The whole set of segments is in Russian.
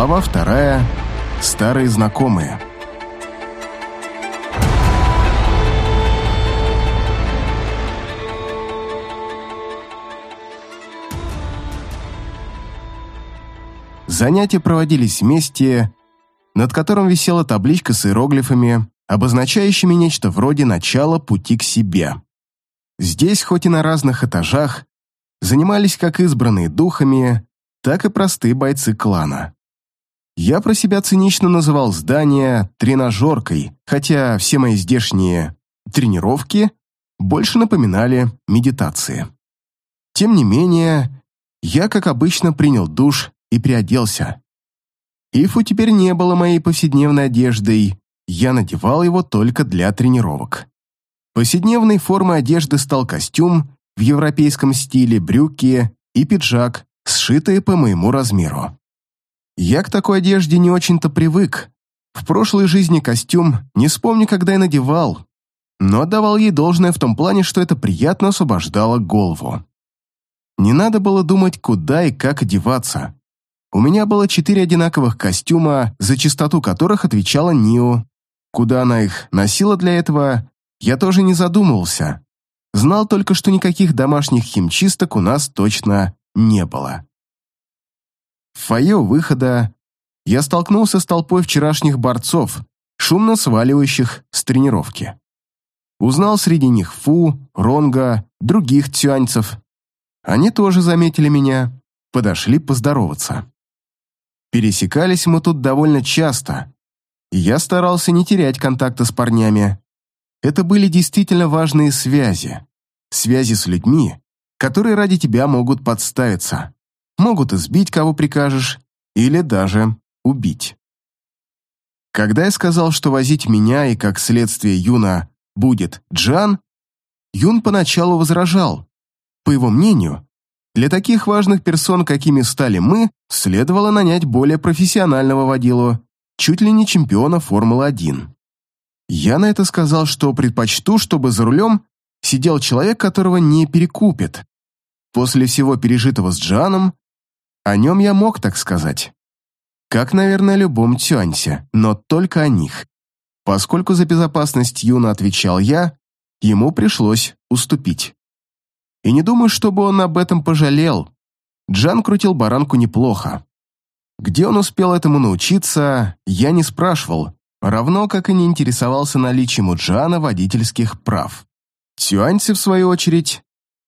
Глава вторая. Старые знакомые. Занятия проводились вместе, над которым висела табличка с иероглифами, обозначающими нечто вроде начала пути к себе. Здесь, хоть и на разных этажах, занимались как избранные духами, так и простые бойцы клана. Я про себя цинично называл здание тренажеркой, хотя все мои здешние тренировки больше напоминали медитации. Тем не менее, я, как обычно, принял душ и приоделся. Ифу теперь не было моей повседневной одеждой, я надевал его только для тренировок. Повседневной формой одежды стал костюм в европейском стиле, брюки и пиджак, сшитые по моему размеру. Я к такой одежде не очень-то привык. В прошлой жизни костюм не вспомню, когда я надевал, но отдавал ей должное в том плане, что это приятно освобождало голову. Не надо было думать, куда и как одеваться. У меня было четыре одинаковых костюма, за чистоту которых отвечала Нио. Куда она их носила для этого, я тоже не задумывался. Знал только, что никаких домашних химчисток у нас точно не было. В фойе выхода я столкнулся с толпой вчерашних борцов, шумно сваливающих с тренировки. Узнал среди них Фу, Ронга, других тюаньцев. Они тоже заметили меня, подошли поздороваться. Пересекались мы тут довольно часто, и я старался не терять контакта с парнями. Это были действительно важные связи. Связи с людьми, которые ради тебя могут подставиться. Могут избить, кого прикажешь, или даже убить. Когда я сказал, что возить меня и, как следствие, Юна будет Джан, Юн поначалу возражал. По его мнению, для таких важных персон, какими стали мы, следовало нанять более профессионального водилу, чуть ли не чемпиона Формулы-1. Я на это сказал, что предпочту, чтобы за рулем сидел человек, которого не перекупит. После всего пережитого с Джаном, о нем я мог так сказать. Как, наверное, любом Тюаньсе, но только о них. Поскольку за безопасность Юна отвечал я, ему пришлось уступить. И не думаю, чтобы он об этом пожалел. Джан крутил баранку неплохо. Где он успел этому научиться, я не спрашивал, равно как и не интересовался наличием у Джана водительских прав. Тюаньцы, в свою очередь,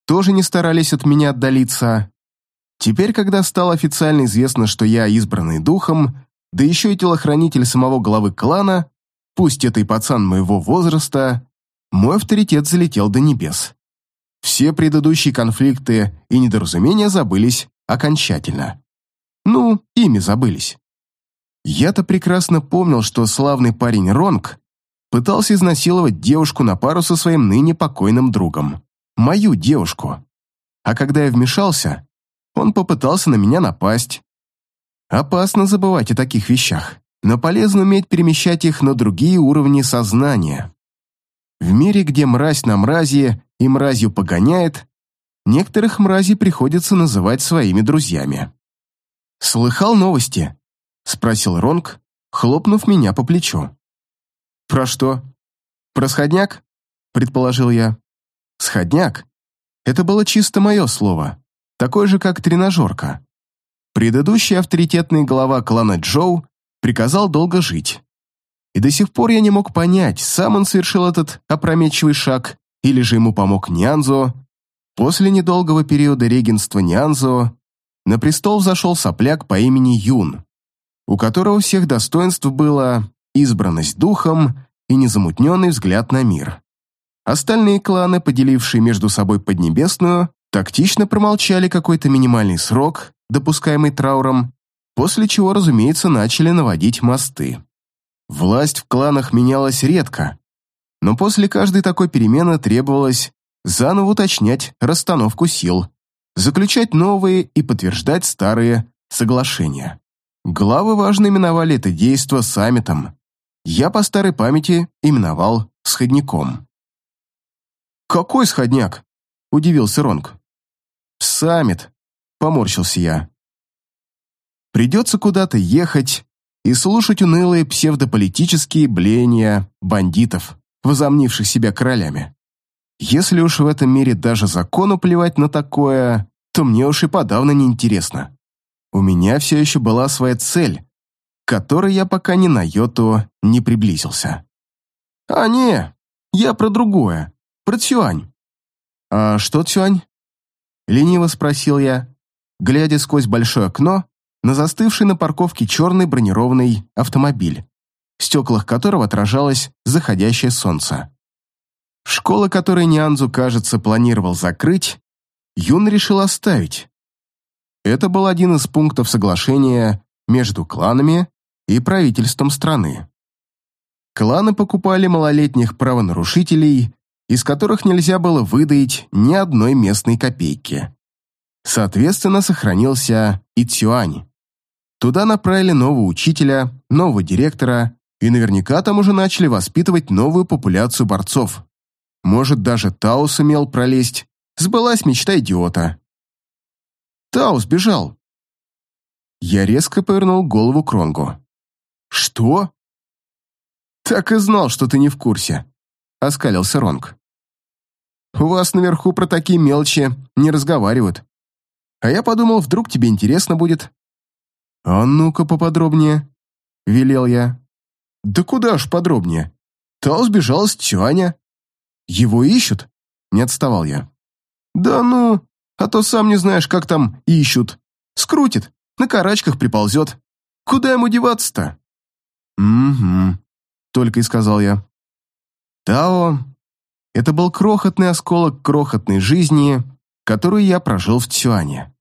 тоже не старались от меня отдалиться. Теперь, когда стало официально известно, что я избранный духом, да еще и телохранитель самого главы клана, пусть это и пацан моего возраста, мой авторитет залетел до небес. Все предыдущие конфликты и недоразумения забылись окончательно. Ну, ими забылись. Я-то прекрасно помнил, что славный парень Ронг пытался изнасиловать девушку на пару со своим ныне покойным другом. Мою девушку. А когда я вмешался, он попытался на меня напасть. Опасно забывать о таких вещах, но полезно уметь перемещать их на другие уровни сознания. В мире, где мразь на мрази и мразью погоняет, некоторых мразей приходится называть своими друзьями. «Слыхал новости?» — спросил Ронг, хлопнув меня по плечу. «Про что?» «Про сходняк?» — предположил я. «Сходняк» — это было чисто мое слово, такое же, как тренажерка. Предыдущий авторитетный глава клана Джоу приказал долго жить. И до сих пор я не мог понять, сам он совершил этот опрометчивый шаг или же ему помог Нянзо. После недолгого периода регенства Нянзо на престол зашел сопляк по имени Юн, у которого всех достоинств было избранность духом и незамутненный взгляд на мир. Остальные кланы, поделившие между собой Поднебесную, тактично промолчали какой-то минимальный срок, допускаемый трауром, после чего, разумеется, начали наводить мосты. Власть в кланах менялась редко, но после каждой такой перемены требовалось заново уточнять расстановку сил, заключать новые и подтверждать старые соглашения. Главы важно именовали это действо саммитом. Я по старой памяти именовал сходняком. «Какой сходняк?» – удивился Ронг. «Саммит», – поморщился я. Придется куда-то ехать и слушать унылые псевдополитические блеяния бандитов, возомнивших себя королями. Если уж в этом мире даже закону плевать на такое, то мне уж и подавно не интересно. У меня все еще была своя цель, к которой я пока ни на йоту не приблизился. А не, я про другое, про Цюань. А что Цюань? Лениво спросил я, глядя сквозь большое окно на застывший на парковке черный бронированный автомобиль, в стеклах которого отражалось заходящее солнце. Школа, которую Нианзу, кажется, планировал закрыть, Юн решил оставить. Это был один из пунктов соглашения между кланами и правительством страны. Кланы покупали малолетних правонарушителей, из которых нельзя было выдаить ни одной местной копейки. Соответственно, сохранился и Цюань. Туда направили нового учителя, нового директора, и наверняка там уже начали воспитывать новую популяцию борцов. Может, даже Тао сумел пролезть. Сбылась мечта идиота. Тао сбежал. Я резко повернул голову к Ронгу. «Что?» «Так и знал, что ты не в курсе», — оскалился Ронг. «У вас наверху про такие мелочи не разговаривают. А я подумал, вдруг тебе интересно будет». «А ну-ка поподробнее», — велел я. «Да куда ж подробнее? Тао сбежал с Тюаня. Его ищут?» — не отставал я. «Да ну, а то сам не знаешь, как там ищут. Скрутит, на карачках приползет. Куда ему деваться-то?» «Угу», — только и сказал я. «Тао — это был крохотный осколок крохотной жизни, которую я прожил в Цюане.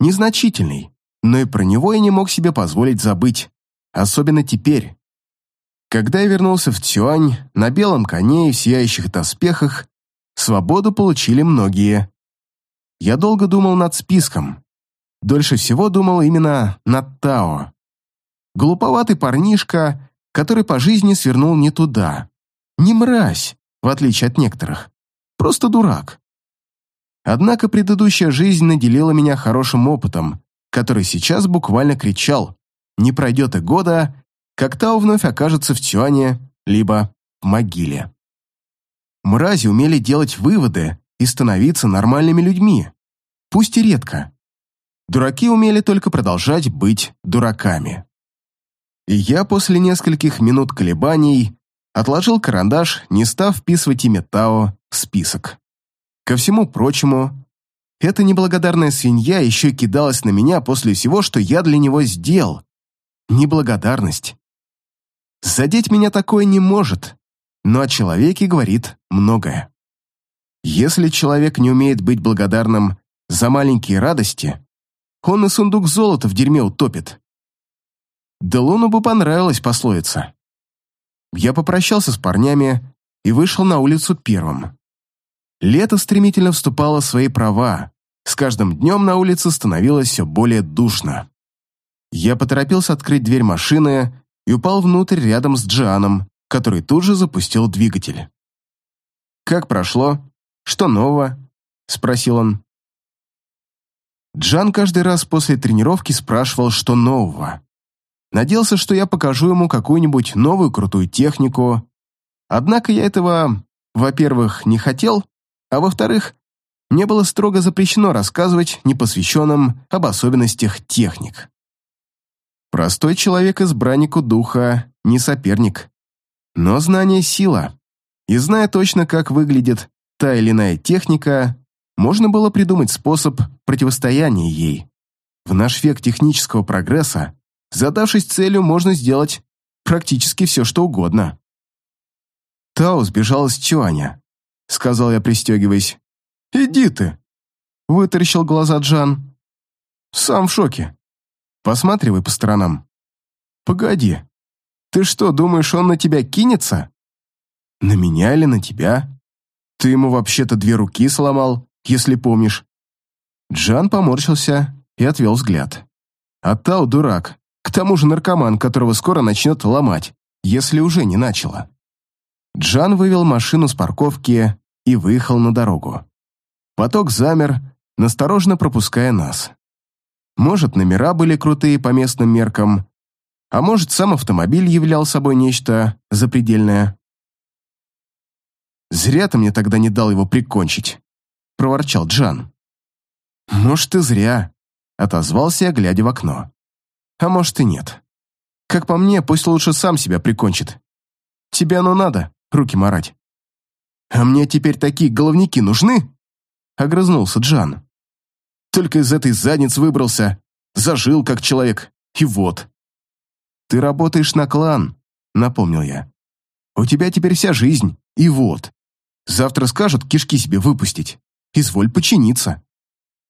Незначительный, но и про него я не мог себе позволить забыть, особенно теперь. Когда я вернулся в Цюань, на белом коне и в сияющих доспехах, свободу получили многие. Я долго думал над списком. Дольше всего думал именно над Тао. Глуповатый парнишка, который по жизни свернул не туда. Не мразь, в отличие от некоторых. Просто дурак. Однако предыдущая жизнь наделила меня хорошим опытом, который сейчас буквально кричал «Не пройдет и года, как Тао вновь окажется в Тюане, либо в могиле». Мрази умели делать выводы и становиться нормальными людьми, пусть и редко. Дураки умели только продолжать быть дураками. И я после нескольких минут колебаний отложил карандаш, не став вписывать имя Тао в список. Ко всему прочему, эта неблагодарная свинья еще кидалась на меня после всего, что я для него сделал. Неблагодарность. Задеть меня такое не может, но о человеке говорит многое. Если человек не умеет быть благодарным за маленькие радости, он и сундук золота в дерьме утопит. Делону бы понравилась пословица. Я попрощался с парнями и вышел на улицу первым. Лето стремительно вступало в свои права. С каждым днем на улице становилось все более душно. Я поторопился открыть дверь машины и упал внутрь рядом с Джианом, который тут же запустил двигатель. «Как прошло? Что нового?» — спросил он. Джан каждый раз после тренировки спрашивал, что нового. Надеялся, что я покажу ему какую-нибудь новую крутую технику. Однако я этого, во-первых, не хотел, а во-вторых, мне было строго запрещено рассказывать непосвященным об особенностях техник. Простой человек избраннику духа не соперник. Но знание — сила. И зная точно, как выглядит та или иная техника, можно было придумать способ противостояния ей. В наш век технического прогресса, задавшись целью, можно сделать практически все, что угодно. Тао сбежал из Чуаня. — сказал я, пристегиваясь. «Иди ты!» — вытаращил глаза Джан. «Сам в шоке. Посматривай по сторонам». «Погоди, ты что, думаешь, он на тебя кинется?» «На меня или на тебя? Ты ему вообще-то две руки сломал, если помнишь». Джан поморщился и отвел взгляд. А Тау дурак, к тому же наркоман, которого скоро начнет ломать, если уже не начало. Джан вывел машину с парковки и выехал на дорогу. Поток замер, насторожно пропуская нас. Может, номера были крутые по местным меркам, а может, сам автомобиль являл собой нечто запредельное. «Зря ты мне тогда не дал его прикончить», — проворчал Джан. «Может, и зря», — отозвался я, глядя в окно. «А может, и нет. Как по мне, пусть лучше сам себя прикончит. Тебе оно надо, руки марать». «А мне теперь такие головники нужны?» — огрызнулся Джан. «Только из этой задницы выбрался, зажил как человек, и вот». «Ты работаешь на клан», — напомнил я. «У тебя теперь вся жизнь, и вот. Завтра скажут кишки себе выпустить. Изволь починиться.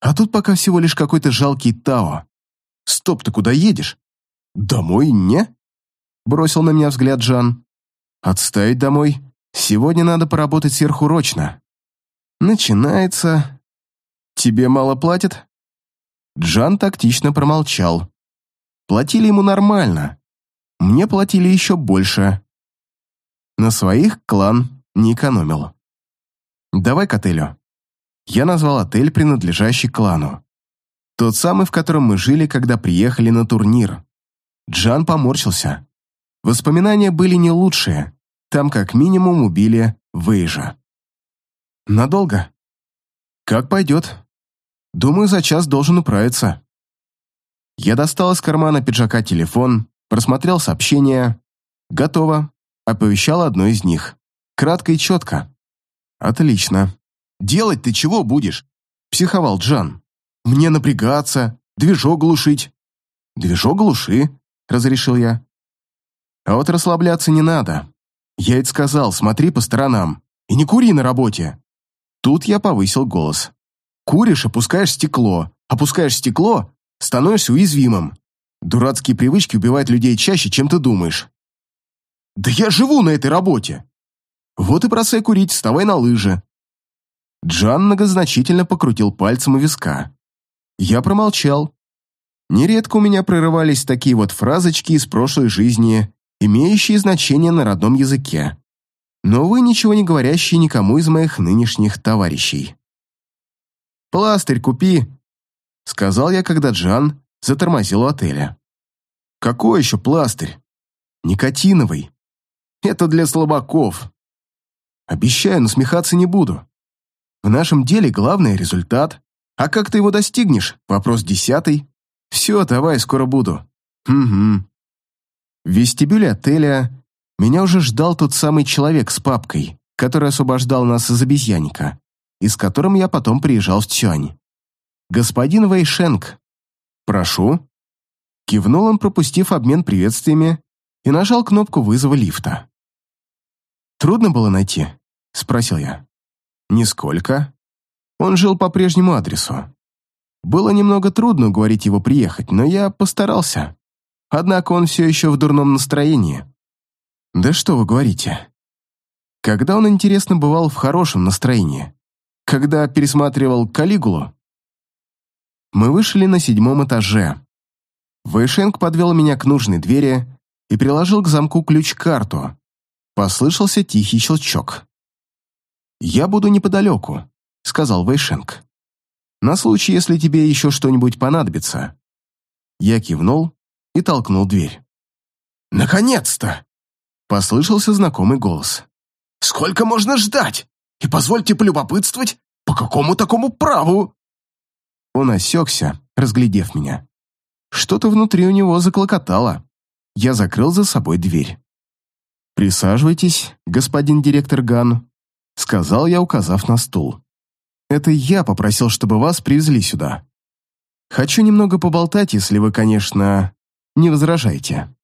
А тут пока всего лишь какой-то жалкий Тао. Стоп, ты куда едешь? Домой, не?» Бросил на меня взгляд Жан. «Отставить домой. Сегодня надо поработать сверхурочно. Начинается... Тебе мало платят?» Джан тактично промолчал. Платили ему нормально. Мне платили еще больше. На своих клан не экономил. «Давай к отелю». Я назвал отель, принадлежащий клану. Тот самый, в котором мы жили, когда приехали на турнир. Джан поморщился. Воспоминания были не лучшие. Там как минимум убили Вейжа. Надолго? Как пойдет. Думаю, за час должен управиться. Я достал из кармана пиджака телефон, просмотрел сообщения. Готово. Оповещал одно из них. Кратко и четко. Отлично. Делать ты чего будешь? Психовал Джан. Мне напрягаться, движок глушить. Движок глуши, разрешил я. А вот расслабляться не надо. Я ведь сказал, смотри по сторонам. И не кури на работе. Тут я повысил голос. Куришь, опускаешь стекло. Опускаешь стекло, становишься уязвимым. Дурацкие привычки убивают людей чаще, чем ты думаешь. Да я живу на этой работе. Вот и бросай курить, вставай на лыжи. Джан многозначительно покрутил пальцем у виска. Я промолчал. Нередко у меня прорывались такие вот фразочки из прошлой жизни, имеющие значение на родном языке. Но, вы ничего не говорящие никому из моих нынешних товарищей. «Пластырь купи», — сказал я, когда Джан затормозил у отеля. «Какой еще пластырь?» «Никотиновый. Это для слабаков. Обещаю, насмехаться не буду. В нашем деле главный результат. А как ты его достигнешь? Вопрос десятый. Все, давай, скоро буду. Угу. В вестибюле отеля меня уже ждал тот самый человек с папкой, который освобождал нас из обезьянника, и с которым я потом приезжал в Цюань. Господин Вэйшенк. Прошу. Кивнул он, пропустив обмен приветствиями, и нажал кнопку вызова лифта. «Трудно было найти?» — спросил я. «Нисколько. Он жил по прежнему адресу. Было немного трудно уговорить его приехать, но я постарался. Однако он все еще в дурном настроении. Да что вы говорите? Когда он, интересно, бывал в хорошем настроении? Когда пересматривал Калигулу? Мы вышли на седьмом этаже. Вэйшенк подвел меня к нужной двери и приложил к замку ключ-карту. Послышался тихий щелчок. «Я буду неподалеку», — сказал Вэйшенк. «На случай, если тебе еще что-нибудь понадобится». Я кивнул и толкнул дверь. «Наконец-то!» — послышался знакомый голос. «Сколько можно ждать? И позвольте полюбопытствовать, по какому такому праву?» Он осекся, разглядев меня. Что-то внутри у него заклокотало. Я закрыл за собой дверь. «Присаживайтесь, господин директор Ган», — сказал я, указав на стул. «Это я попросил, чтобы вас привезли сюда. Хочу немного поболтать, если вы, конечно, не возражаете».